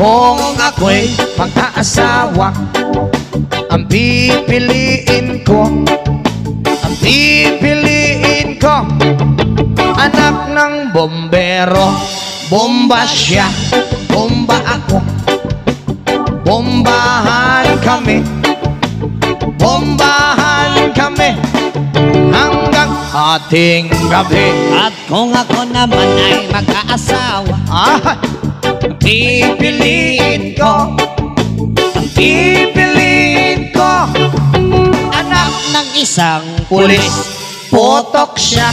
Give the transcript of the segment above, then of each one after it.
Kung ako'y mag-aasawa Ang pipiliin ko Ang pipiliin ko Anak ng bombero. Bomba siya Bomba ako. Bombahan kami Bombahan kami Hanggang ating gabi. At kung ako naman ay mag-aasawa Ah, Pipiliin ko. Ang pipiliin ko. Anak ng isang Pulis. Potok siya.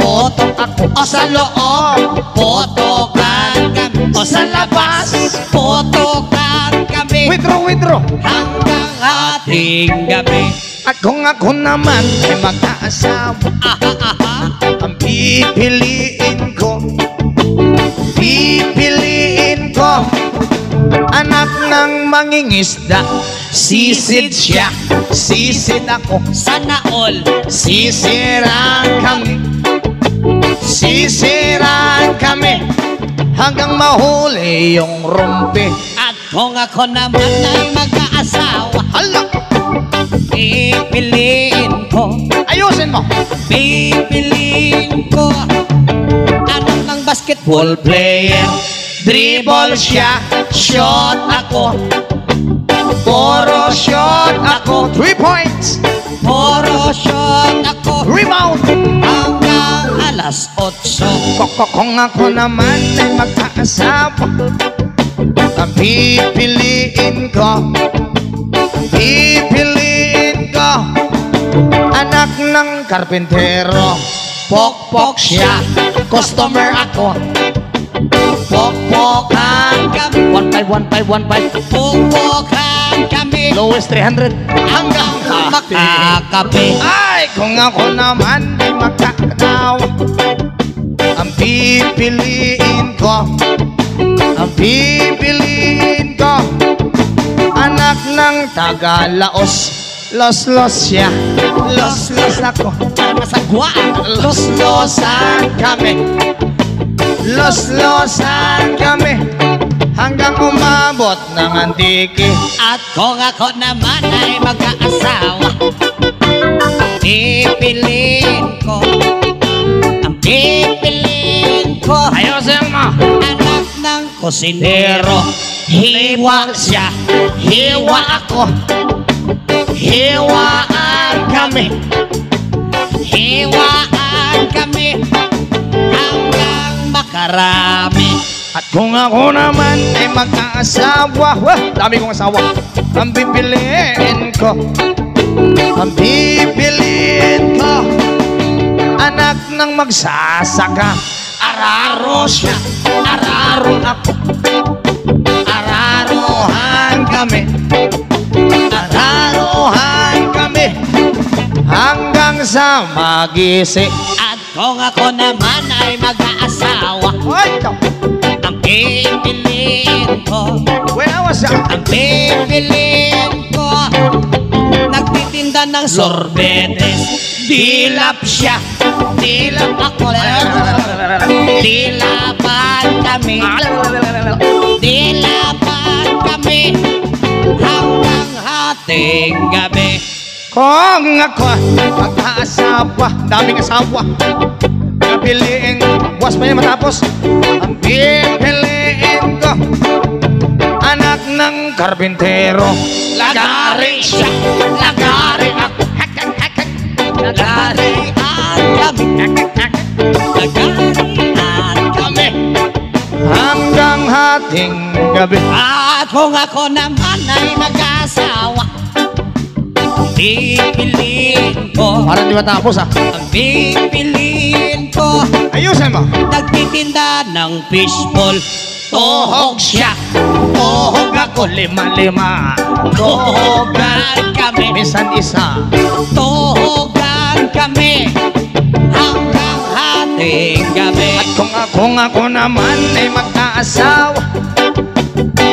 Potok ako. O sa loob. Potokan kami. O sa labas. Potokan kami. Withdraw, withdraw. Hanggang ating gabi. At kung ako naman ay mag-aasawa. Aha, aha Ang pipiliin ko ng mangingisda. Sisid siya Sisid ako. Sana all. Sisiraan kami. Sisiraan kami Hanggang mahuli yung rumpi. At kung ako naman ay mag-aasawa Hala! Pipiliin ko. Ayusin mo! Pipiliin ko. Anak ng basketball player Dribble siya Shot ako. Puro shot ako. Three points. Puro shot ako. Rebound. Hanggang alas 8 Koko kung ako naman ay mag-aasawa. Ang pipiliin ko. Pipiliin ko. Anak ng karpintero. Pokpok siya. Customer ako Pokpokan kami One five, one five, one five Pupukan kami Lowest 300 Hanggang makakape Ay, kung ako naman ay magkakanawa Ang pipiliin ko Ang pipiliin ko Anak ng Tagalaos Los-los siya. Los-los ako. Para masagwaan Los-losan kami Los-losan kami Hanggang umabot ng antiki At kung ako naman ay mag-aasawa Pipiliin ko. Ang pipiliin ko Ayusin mo. Anak ng kusinero. Hiwa siya Hiwa ako. Hiwaan kami. Hiwaan makarami At kung ako naman ay mag-aasawa Wah, dami kong asawa Ang pipiliin ko. Ang pipiliin ko. Anak ng magsasaka. Araro siya Araro ako. Araruhan kami. Araruhan kami. Hanggang sa magising kung ako naman ay mag-aasawa. Ang pipiliin ko Ang pipiliin ko Nagtitinda ng sorbetes Dilap siya Dilap ako Dilapan kami Dilapan Kung ako mag-aasawa, daming asawa. Pipiliin, buwas pa niya matapos. Ang pipiliin ko Anak ng karpintero Lagari siya, lagari ako. Hak, hak, hak, hak. Lagari Lagarian kami Lagarian kami hanggang hating gabi. At kung ako naman ay mag-asawa Pipiliin ko. Parang di matapos ah. Ang pipiliin ko. Ayusin mo. Nagtitinda ng fishball. Tohog siya. Tuhog ako. Lima-lima Tohogan kami. Minsan isa. Tohogan kami. Hanggang hating gabi At kung ako ako naman ay mag-aasawa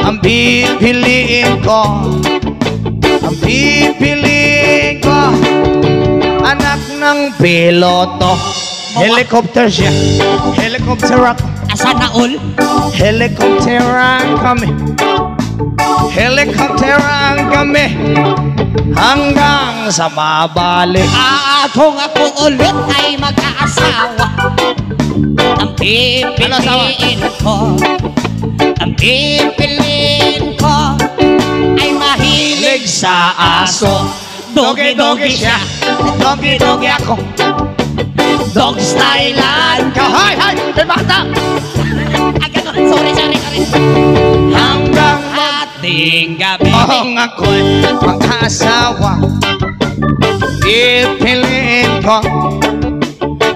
Ang pipiliin ko. Ang pipiliin ko Anak ng piloto. Helicopter siya. Helicopter ako. Sana all? Helikopteran kami. Helikopteran kami. Hanggang sa mabalik At kung ako ulit ay mag-aasawa. Ang pipiliin ko. Ang pipiliin ko Ay mahilig sa aso Dogi-dogi siya Dogi-dogi ako Dog stylean ka Hay, hay! May bata! Sorry, sorry, sorry. Hanggang Ating gabi Ang ako'y mag-asawa Pipiliin ko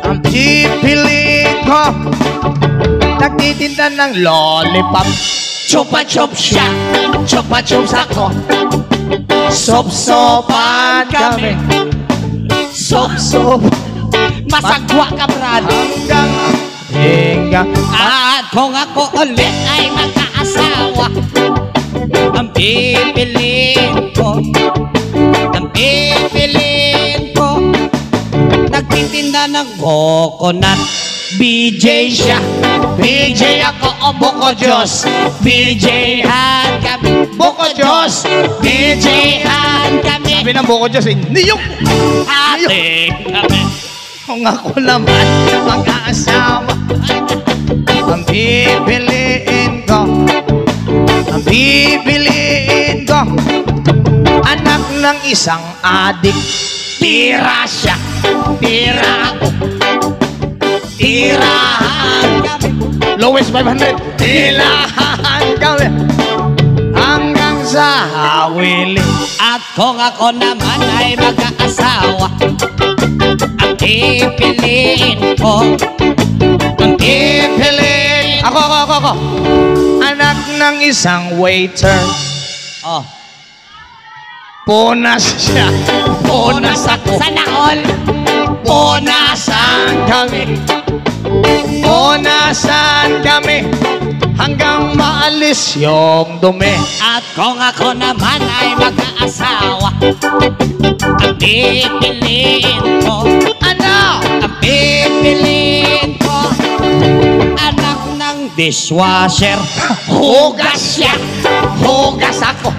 Ang pipiliin ko Nagtitinda ng lollipop. Chupa chup siya Chupa chups ako Sop-sopan kami. Sop Sop Masagwa ka brad Hanggang Hanggang At kung ako ulit ay magkaasawa Ang pipiliin ko Ang pipiliin ko Nagtitinda ng coconut BJ siya. BJ ako o Boko Diyos. BJ han kami Boko Diyos. BJ han kami. Sabi ng buko Diyos eh Niyok! Ate kami. Kung ako naman mag-aasawa Ang pipiliin ko Ang pipiliin ko Anak ng isang adik. Tira siya, tira ako Tirahan kami. Lowest 500 Tilahan kami. Hanggang sa hawili. At kung ako naman ay mag-aasawa Ang pipiliin ko Ang pipiliin Ako, ako, ako, ako. Anak ng isang waiter. Oh, Punas siya. Punas ako. Sana all Punasan kami Punasan kami Hanggang maalis yung dumi. At kung ako naman ay mag-aasawa Ang pipiliin ko. Ano? Ang pipiliin ko. Anak ng dishwasher. Hugas siya. Hugas ako.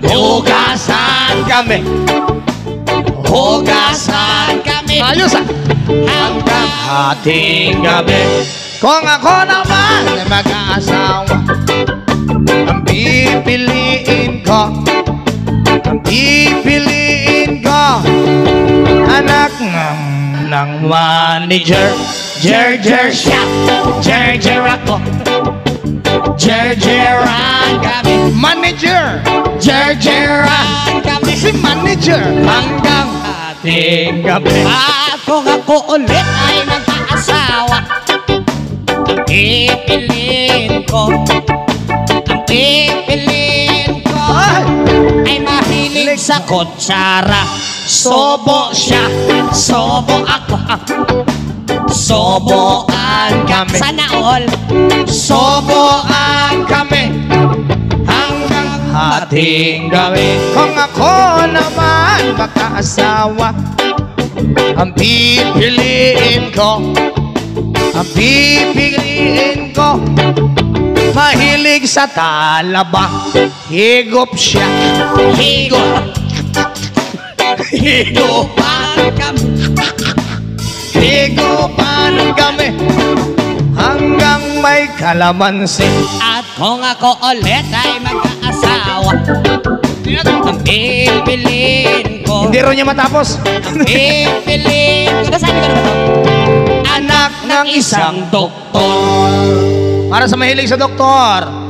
Hugasan kami. Hugasan Ayos ah. Hanggang Ating gabi. Kung ako naman ay mag-aasawa Ang pipiliin ko Ang pipiliin ko Anak ng, ng manager. Jer-jer siya. Jer-jer ako. Jer-jeran kami Manager. Jer-jeran kami Si manager Hanggang Ating gabi kung ako ulit ay mag-aasawa Ang pipiliin ko. Ang pipiliin ko Ay! Mahilig sa kutsara. Sobo siya. Sobo ako. Soboan Kami. Sana all. Soboan kami Hanggang ating gabi Kung ako naman magkaasawa Ang pipiliin ko Ang pipiliin ko Mahilig sa talaba Higop siya. Higop. Higupan kami Higupan kami Hanggang may kalamansi. At kung ako ulit ay mag-aasawa Ang pipiliin ko. Hindi rin niya matapos. Pipiliin ko. Sabi ko naman Anak ng isang doktor. Para sa mahilig sa doktor